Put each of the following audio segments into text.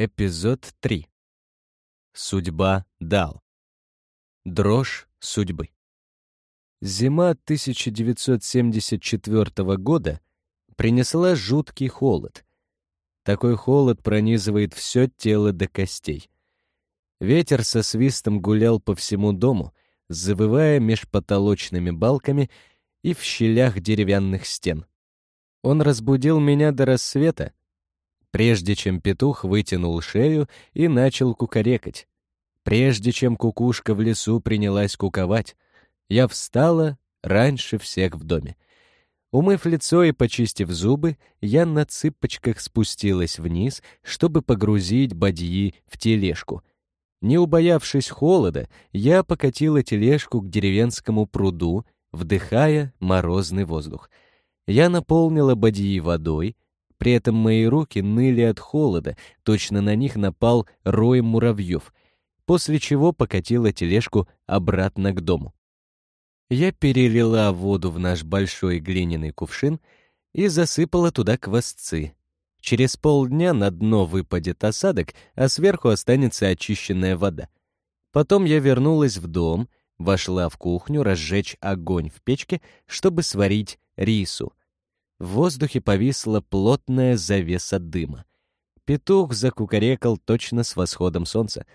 Эпизод 3. Судьба дал. Дрожь судьбы. Зима 1974 года принесла жуткий холод. Такой холод пронизывает все тело до костей. Ветер со свистом гулял по всему дому, завывая меж потолочными балками и в щелях деревянных стен. Он разбудил меня до рассвета, прежде чем петух вытянул шею и начал кукарекать. Прежде чем кукушка в лесу принялась куковать, я встала раньше всех в доме. Умыв лицо и почистив зубы, я на цыпочках спустилась вниз, чтобы погрузить бадьи в тележку. Не убоявшись холода, я покатила тележку к деревенскому пруду, вдыхая морозный воздух. Я наполнила бадьи водой, при этом мои руки ныли от холода, точно на них напал рой муравьев, после чего покатила тележку обратно к дому. Я перелила воду в наш большой глиняный кувшин и засыпала туда квасцы. Через полдня на дно выпадет осадок, а сверху останется очищенная вода. Потом я вернулась в дом, вошла в кухню разжечь огонь в печке, чтобы сварить рису. В воздухе повисла плотная завеса дыма. Петух закукарекал точно с восходом солнца.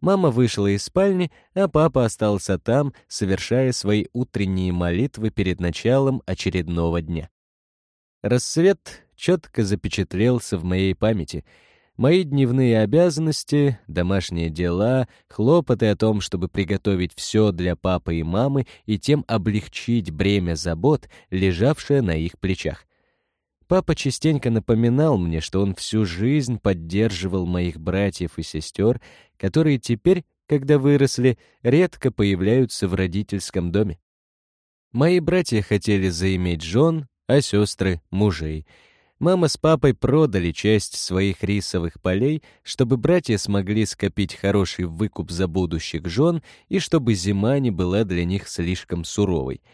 Мама вышла из спальни, а папа остался там, совершая свои утренние молитвы перед началом очередного дня. Рассвет четко запечатлелся в моей памяти. Мои дневные обязанности, домашние дела, хлопоты о том, чтобы приготовить все для папы и мамы и тем облегчить бремя забот, лежавшее на их плечах. Папа частенько напоминал мне, что он всю жизнь поддерживал моих братьев и сестер, которые теперь, когда выросли, редко появляются в родительском доме. Мои братья хотели заиметь жен, а сестры — мужей. Мама с папой продали часть своих рисовых полей, чтобы братья смогли скопить хороший выкуп за будущих жен и чтобы зима не была для них слишком суровой —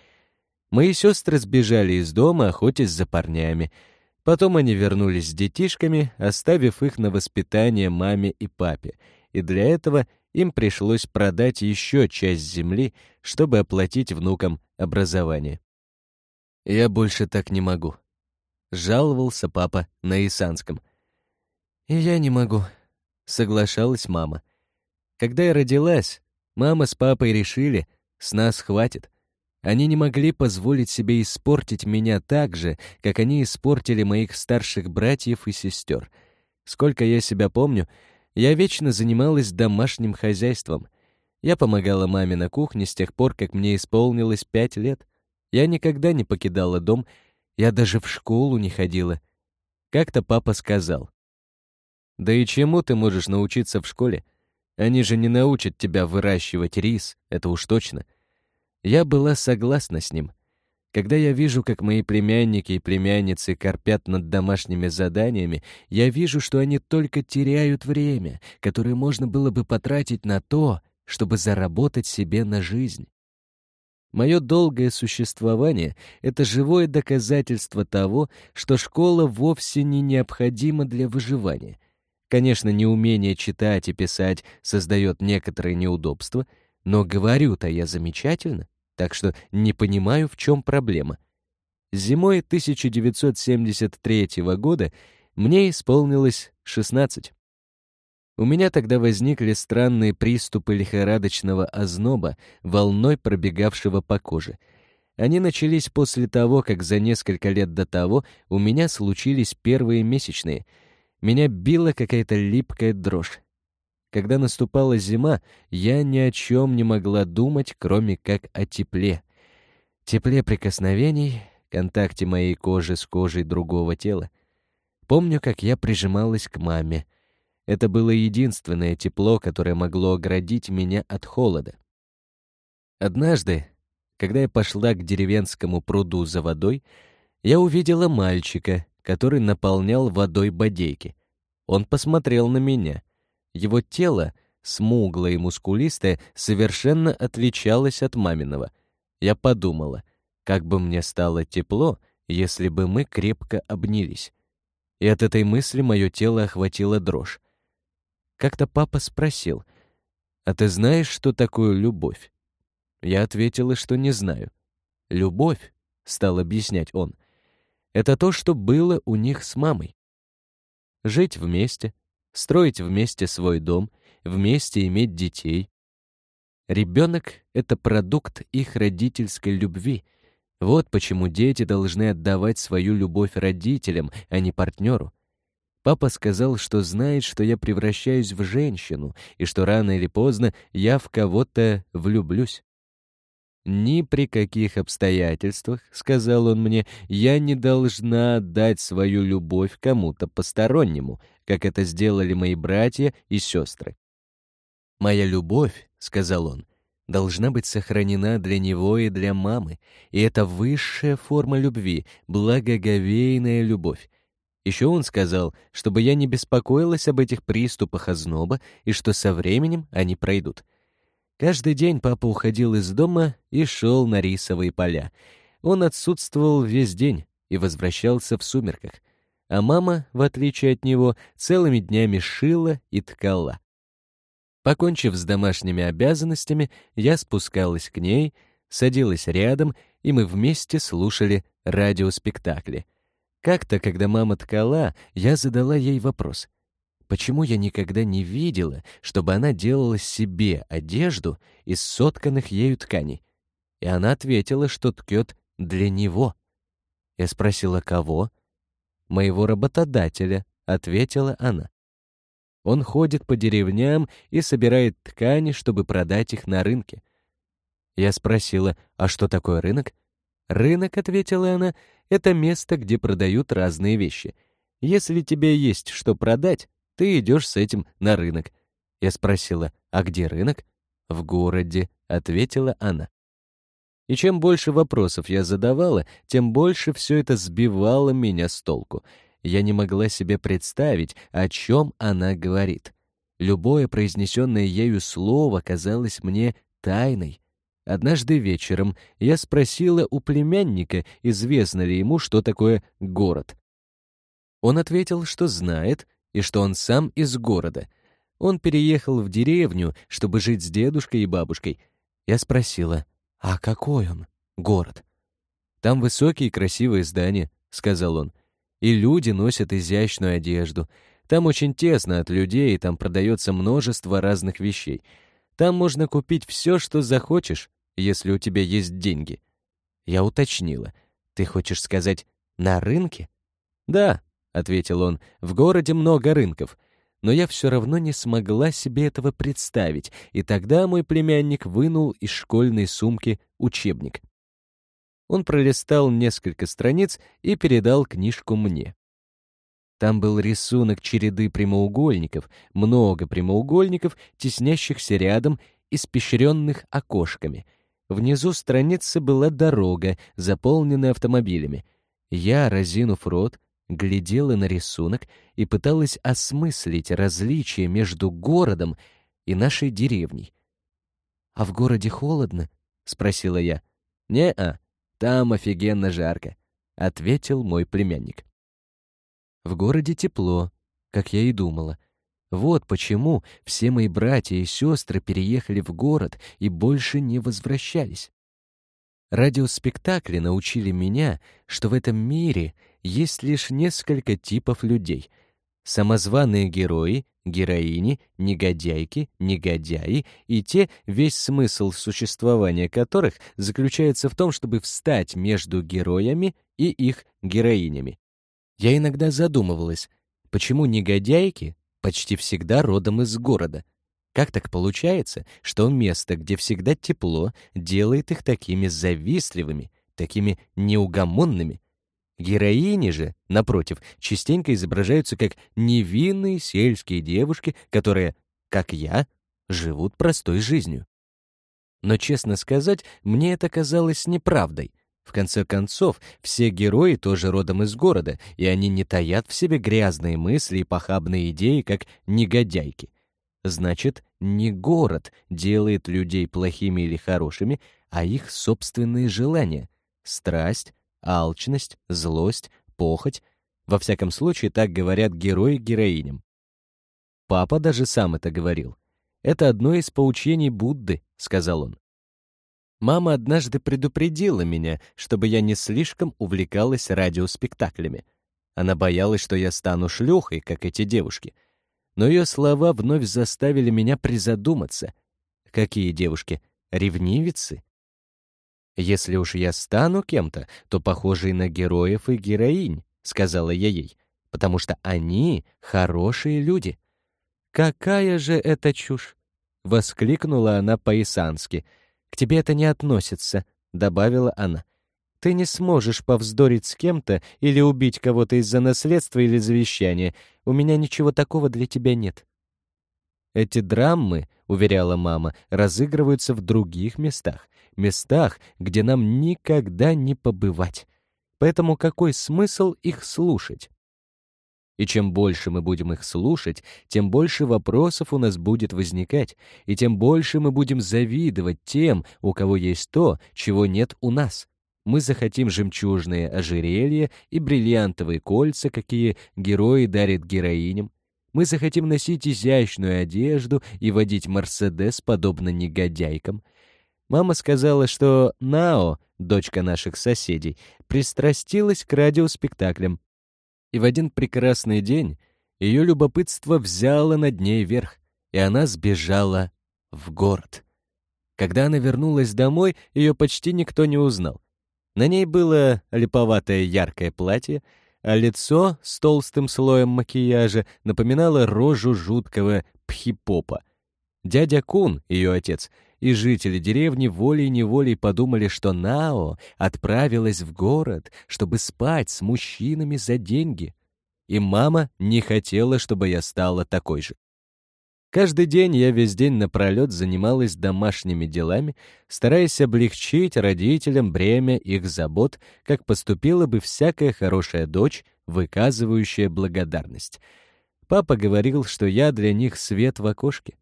Мои сестры сбежали из дома, охотясь за парнями. Потом они вернулись с детишками, оставив их на воспитание маме и папе, и для этого им пришлось продать еще часть земли, чтобы оплатить внукам образование. «Я больше так не могу», — жаловался папа на Исанском. «И я не могу», — соглашалась мама. Когда я родилась, мама с папой решили, с нас хватит. Они не могли позволить себе испортить меня так же, как они испортили моих старших братьев и сестер. Сколько я себя помню, я вечно занималась домашним хозяйством. Я помогала маме на кухне с тех пор, как мне исполнилось пять лет. Я никогда не покидала дом, я даже в школу не ходила. Как-то папа сказал. «Да и чему ты можешь научиться в школе? Они же не научат тебя выращивать рис, это уж точно. Я была согласна с ним. Когда я вижу, как мои племянники и племянницы корпят над домашними заданиями, я вижу, что они только теряют время, которое можно было бы потратить на то, чтобы заработать себе на жизнь. Мое долгое существование — это живое доказательство того, что школа вовсе не необходима для выживания. Конечно, неумение читать и писать создает некоторые неудобства, но говорю-то я замечательно так что не понимаю, в чем проблема. Зимой 1973 года мне исполнилось 16. У меня тогда возникли странные приступы лихорадочного озноба, волной пробегавшего по коже. Они начались после того, как за несколько лет до того у меня случились первые месячные. Меня била какая-то липкая дрожь. Когда наступала зима, я ни о чем не могла думать, кроме как о тепле. Тепле прикосновений, контакте моей кожи с кожей другого тела. Помню, как я прижималась к маме. Это было единственное тепло, которое могло оградить меня от холода. Однажды, когда я пошла к деревенскому пруду за водой, я увидела мальчика, который наполнял водой бодейки. Он посмотрел на меня — его тело, смуглое и мускулистое, совершенно отличалось от маминого. Я подумала, как бы мне стало тепло, если бы мы крепко обнялись. И от этой мысли мое тело охватило дрожь. Как-то папа спросил, «А ты знаешь, что такое любовь?» Я ответила, что не знаю. «Любовь», — стал объяснять он, — «это то, что было у них с мамой. Жить вместе, строить вместе свой дом, вместе иметь детей. Ребенок — это продукт их родительской любви. Вот почему дети должны отдавать свою любовь родителям, а не партнеру. Папа сказал, что знает, что я превращаюсь в женщину, и что рано или поздно я в кого-то влюблюсь. «Ни при каких обстоятельствах, — сказал он мне, — я не должна отдать свою любовь кому-то постороннему, как это сделали мои братья и сестры. «Моя любовь, — сказал он, — должна быть сохранена для него и для мамы, и это высшая форма любви, благоговейная любовь, еще он сказал, чтобы я не беспокоилась об этих приступах озноба и что со временем они пройдут. Каждый день папа уходил из дома и шел на рисовые поля. Он отсутствовал весь день и возвращался в сумерках. А мама, в отличие от него, целыми днями шила и ткала. Покончив с домашними обязанностями, я спускалась к ней, садилась рядом, и мы вместе слушали радиоспектакли — как-то, когда мама ткала, я задала ей вопрос. Почему я никогда не видела, чтобы она делала себе одежду из сотканных ею тканей? И она ответила, что ткет для него. Я спросила, кого? «Моего работодателя», — ответила она. Он ходит по деревням и собирает ткани, чтобы продать их на рынке. Я спросила, а что такое рынок? «Рынок», — ответила она, — «это место, где продают разные вещи. Если тебе есть что продать, ты идешь с этим на рынок». Я спросила, «А где рынок?» «В городе», — ответила она. И чем больше вопросов я задавала, тем больше все это сбивало меня с толку. Я не могла себе представить, о чем она говорит. Любое произнесенное ею слово казалось мне тайной, Однажды вечером я спросила у племянника, известно ли ему, что такое город. Он ответил, что знает, и что он сам из города. Он переехал в деревню, чтобы жить с дедушкой и бабушкой. Я спросила, а какой он город? «Там высокие красивые здания», — сказал он. «И люди носят изящную одежду. Там очень тесно от людей, и там продается множество разных вещей. Там можно купить все, что захочешь, если у тебя есть деньги. Я уточнила. Ты хочешь сказать «на рынке»? Да, — ответил он, — в городе много рынков. Но я все равно не смогла себе этого представить, и тогда мой племянник вынул из школьной сумки учебник. Он пролистал несколько страниц и передал книжку мне. Там был рисунок череды прямоугольников, много прямоугольников, теснящихся рядом, испещренных окошками — Внизу страницы была дорога, заполненная автомобилями. Я, разинув рот, глядела на рисунок и пыталась осмыслить различия между городом и нашей деревней. «А в городе холодно?» — спросила я. «Не-а, там офигенно жарко», — ответил мой племянник. «В городе тепло, как я и думала. Вот почему все мои братья и сестры переехали в город и больше не возвращались. Радиоспектакли научили меня, что в этом мире есть лишь несколько типов людей. Самозваные герои, героини, негодяйки, негодяи и те, весь смысл существования которых заключается в том, чтобы встать между героями и их героинями. Я иногда задумывалась, почему негодяйки почти всегда родом из города. Как так получается, что место, где всегда тепло, делает их такими завистливыми, такими неугомонными? Героини же, напротив, частенько изображаются как невинные сельские девушки, которые, как я, живут простой жизнью. Но, честно сказать, мне это казалось неправдой — в конце концов, все герои тоже родом из города, и они не таят в себе грязные мысли и похабные идеи, как негодяйки. Значит, не город делает людей плохими или хорошими, а их собственные желания — страсть, алчность, злость, похоть. Во всяком случае, так говорят герои героиням. Папа даже сам это говорил. «Это одно из поучений Будды», — сказал он. Мама однажды предупредила меня, чтобы я не слишком увлекалась радиоспектаклями. Она боялась, что я стану шлюхой, как эти девушки. Но ее слова вновь заставили меня призадуматься. Какие девушки? Ревнивицы? «Если уж я стану кем-то, то похожий на героев и героинь», — сказала я ей, «потому что они хорошие люди». «Какая же это чушь!» — воскликнула она по-исански. «К тебе это не относится», — добавила она. «Ты не сможешь повздорить с кем-то или убить кого-то из-за наследства или завещания. У меня ничего такого для тебя нет». Эти драмы, уверяла мама, разыгрываются в других местах, местах, где нам никогда не побывать. Поэтому какой смысл их слушать? И чем больше мы будем их слушать, тем больше вопросов у нас будет возникать, и тем больше мы будем завидовать тем, у кого есть то, чего нет у нас. Мы захотим жемчужные ожерелья и бриллиантовые кольца, какие герои дарят героиням. Мы захотим носить изящную одежду и водить Мерседес, подобно негодяйкам. Мама сказала, что Нао, дочка наших соседей, пристрастилась к радиоспектаклям, и в один прекрасный день ее любопытство взяло над ней верх, и она сбежала в город. Когда она вернулась домой, ее почти никто не узнал. На ней было липоватое яркое платье, а лицо с толстым слоем макияжа напоминало рожу жуткого пхипопа. Дядя Кун, ее отец, и жители деревни волей-неволей подумали, что Нао отправилась в город, чтобы спать с мужчинами за деньги. И мама не хотела, чтобы я стала такой же. Каждый день я весь день напролет занималась домашними делами, стараясь облегчить родителям бремя их забот, как поступила бы всякая хорошая дочь, выказывающая благодарность. Папа говорил, что я для них свет в окошке.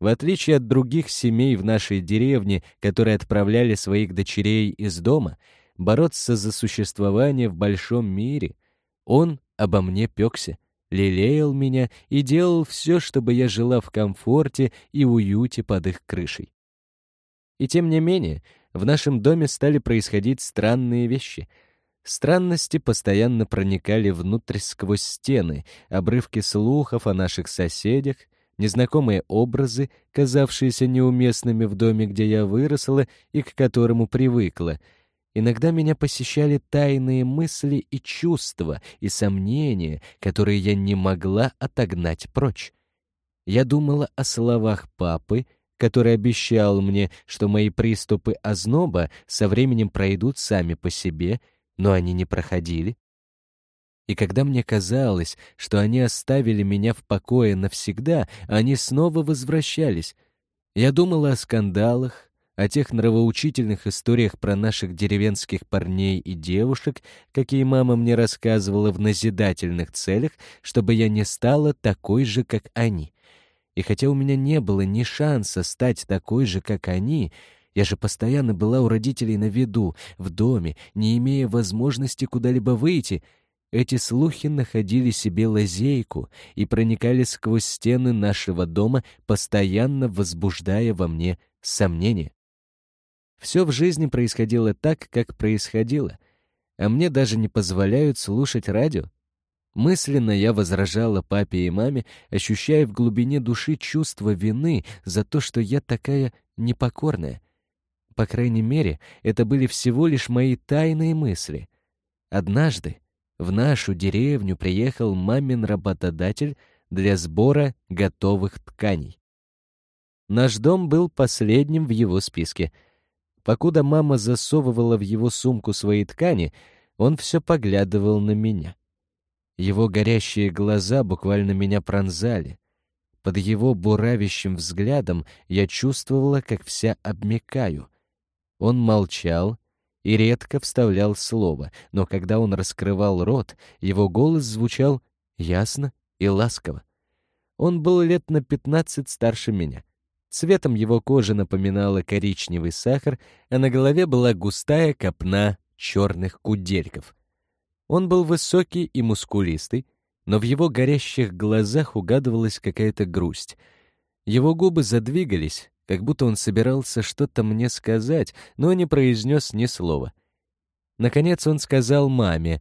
В отличие от других семей в нашей деревне, которые отправляли своих дочерей из дома, бороться за существование в большом мире, он обо мне пекся, лелеял меня и делал все, чтобы я жила в комфорте и уюте под их крышей. И тем не менее, в нашем доме стали происходить странные вещи. Странности постоянно проникали внутрь сквозь стены, обрывки слухов о наших соседях — незнакомые образы, казавшиеся неуместными в доме, где я выросла и к которому привыкла. Иногда меня посещали тайные мысли и чувства, и сомнения, которые я не могла отогнать прочь. Я думала о словах папы, который обещал мне, что мои приступы озноба со временем пройдут сами по себе, но они не проходили. И когда мне казалось, что они оставили меня в покое навсегда, они снова возвращались. Я думала о скандалах, о тех нравоучительных историях про наших деревенских парней и девушек, какие мама мне рассказывала в назидательных целях, чтобы я не стала такой же, как они. И хотя у меня не было ни шанса стать такой же, как они, я же постоянно была у родителей на виду, в доме, не имея возможности куда-либо выйти — эти слухи находили себе лазейку и проникали сквозь стены нашего дома, постоянно возбуждая во мне сомнения. Все в жизни происходило так, как происходило, а мне даже не позволяют слушать радио. Мысленно я возражала папе и маме, ощущая в глубине души чувство вины за то, что я такая непокорная. По крайней мере, это были всего лишь мои тайные мысли. Однажды, в нашу деревню приехал мамин работодатель для сбора готовых тканей. Наш дом был последним в его списке. Покуда мама засовывала в его сумку свои ткани, он все поглядывал на меня. Его горящие глаза буквально меня пронзали. Под его буравящим взглядом я чувствовала, как вся обмекаю. Он молчал, и редко вставлял слово, но когда он раскрывал рот, его голос звучал ясно и ласково. Он был лет на пятнадцать старше меня. Цветом его кожи напоминала коричневый сахар, а на голове была густая копна черных кудельков. Он был высокий и мускулистый, но в его горящих глазах угадывалась какая-то грусть. Его губы задвигались, как будто он собирался что-то мне сказать, но не произнес ни слова. Наконец он сказал маме,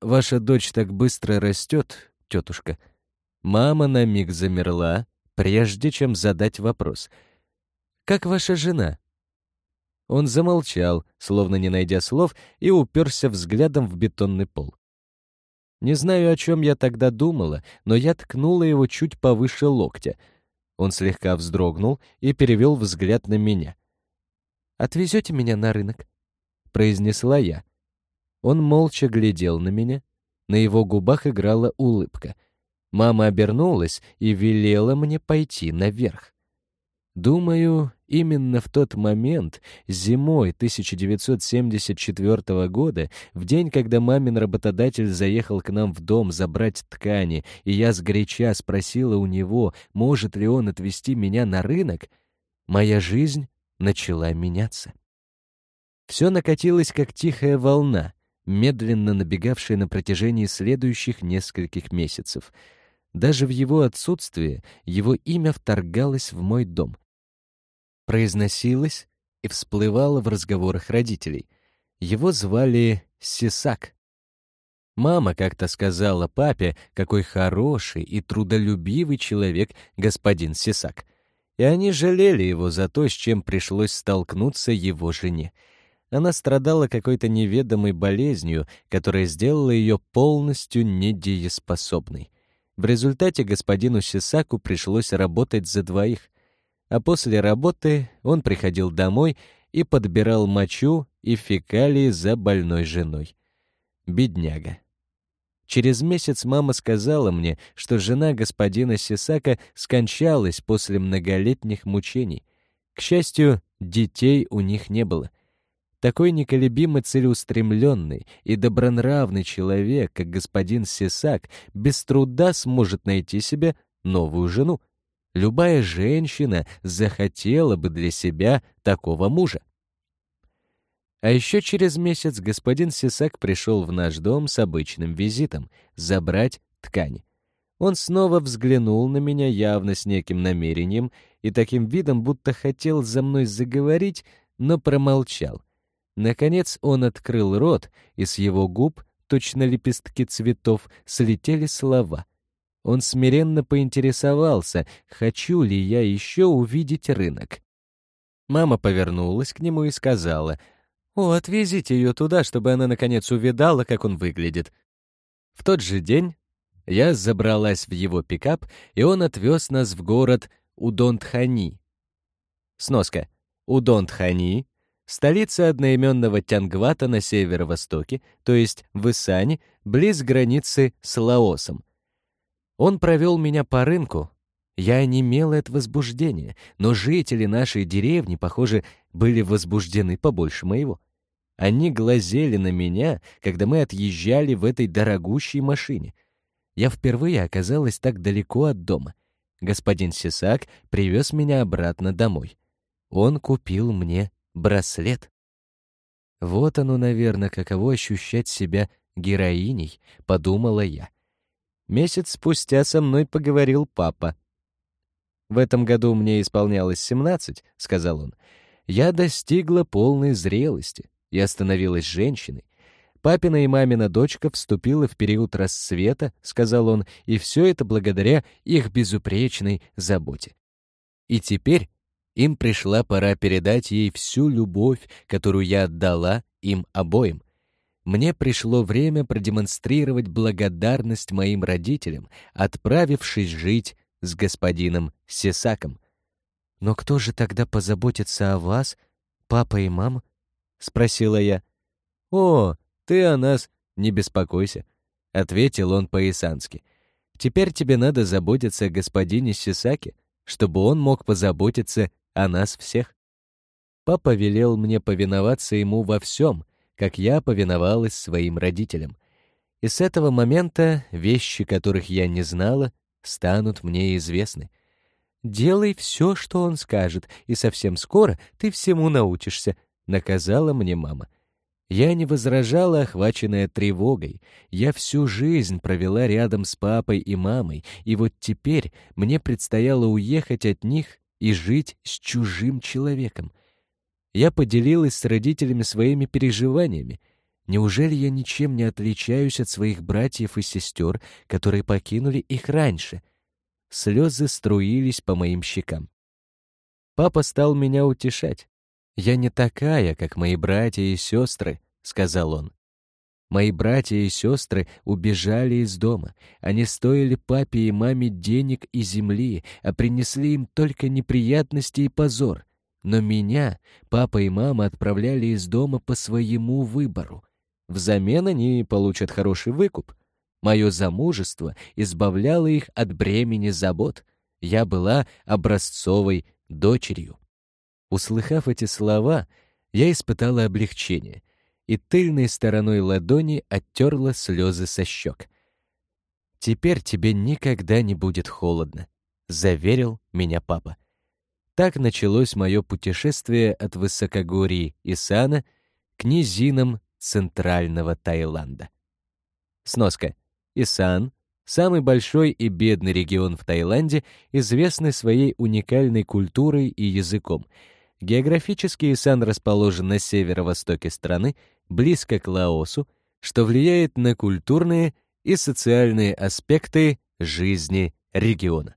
«Ваша дочь так быстро растет, тетушка». Мама на миг замерла, прежде чем задать вопрос. «Как ваша жена?» Он замолчал, словно не найдя слов, и уперся взглядом в бетонный пол. Не знаю, о чем я тогда думала, но я ткнула его чуть повыше локтя — он слегка вздрогнул и перевел взгляд на меня. «Отвезете меня на рынок?» — произнесла я. Он молча глядел на меня. На его губах играла улыбка. Мама обернулась и велела мне пойти наверх. Думаю, именно в тот момент, зимой 1974 года, в день, когда мамин работодатель заехал к нам в дом забрать ткани, и я сгоряча спросила у него, может ли он отвезти меня на рынок, моя жизнь начала меняться. Все накатилось, как тихая волна, медленно набегавшая на протяжении следующих нескольких месяцев — даже в его отсутствие его имя вторгалось в мой дом произносилось и всплывало в разговорах родителей. Его звали Сисак. Мама как-то сказала папе, какой хороший и трудолюбивый человек господин Сисак. И они жалели его за то, с чем пришлось столкнуться его жене. Она страдала какой-то неведомой болезнью, которая сделала ее полностью недееспособной. В результате господину Сисаку пришлось работать за двоих а после работы он приходил домой и подбирал мочу и фекалии за больной женой. Бедняга. Через месяц мама сказала мне, что жена господина Сисака скончалась после многолетних мучений. К счастью, детей у них не было. Такой неколебимо целеустремленный и добронравный человек, как господин Сисак, без труда сможет найти себе новую жену. Любая женщина захотела бы для себя такого мужа. А еще через месяц господин Сисак пришел в наш дом с обычным визитом — забрать ткань. Он снова взглянул на меня явно с неким намерением и таким видом, будто хотел за мной заговорить, но промолчал. Наконец он открыл рот, и с его губ, точно лепестки цветов, слетели слова. Он смиренно поинтересовался, хочу ли я еще увидеть рынок. Мама повернулась к нему и сказала, «О, отвезите ее туда, чтобы она, наконец, увидала, как он выглядит». В тот же день я забралась в его пикап, и он отвез нас в город Удонтхани. Сноска. Удонтхани — столица одноименного Тянгвата на северо-востоке, то есть в Исане, близ границы с Лаосом — он провел меня по рынку. Я немела от возбуждения, но жители нашей деревни, похоже, были возбуждены побольше моего. Они глазели на меня, когда мы отъезжали в этой дорогущей машине. Я впервые оказалась так далеко от дома. Господин Сисак привез меня обратно домой. Он купил мне браслет. Вот оно, наверное, каково ощущать себя героиней, подумала я. Месяц спустя со мной поговорил папа. «В этом году мне исполнялось 17», — сказал он. «Я достигла полной зрелости и становилась женщиной. Папина и мамина дочка вступила в период расцвета, — сказал он, — и все это благодаря их безупречной заботе. И теперь им пришла пора передать ей всю любовь, которую я отдала им обоим — мне пришло время продемонстрировать благодарность моим родителям, отправившись жить с господином Сесаком. «Но кто же тогда позаботится о вас, папа и мама?» — спросила я. «О, ты о нас не беспокойся», — ответил он по-исански. «Теперь тебе надо заботиться о господине Сесаке, чтобы он мог позаботиться о нас всех». Папа велел мне повиноваться ему во всем — как я повиновалась своим родителям. И с этого момента вещи, которых я не знала, станут мне известны. «Делай все, что он скажет, и совсем скоро ты всему научишься», — наказала мне мама. Я не возражала, охваченная тревогой. Я всю жизнь провела рядом с папой и мамой, и вот теперь мне предстояло уехать от них и жить с чужим человеком. Я поделилась с родителями своими переживаниями. Неужели я ничем не отличаюсь от своих братьев и сестер, которые покинули их раньше? Слезы струились по моим щекам. Папа стал меня утешать. «Я не такая, как мои братья и сестры», — сказал он. «Мои братья и сестры убежали из дома. Они стоили папе и маме денег и земли, а принесли им только неприятности и позор. Но меня папа и мама отправляли из дома по своему выбору. Взамен они получат хороший выкуп. Мое замужество избавляло их от бремени забот. Я была образцовой дочерью. Услыхав эти слова, я испытала облегчение и тыльной стороной ладони оттерла слезы со щек. «Теперь тебе никогда не будет холодно», — заверил меня папа. Так началось мое путешествие от высокогорий Исана к низинам центрального Таиланда. Сноска. Исан Самый большой и бедный регион в Таиланде, известный своей уникальной культурой и языком. Географически Исан расположен на северо-востоке страны, близко к Лаосу, что влияет на культурные и социальные аспекты жизни региона.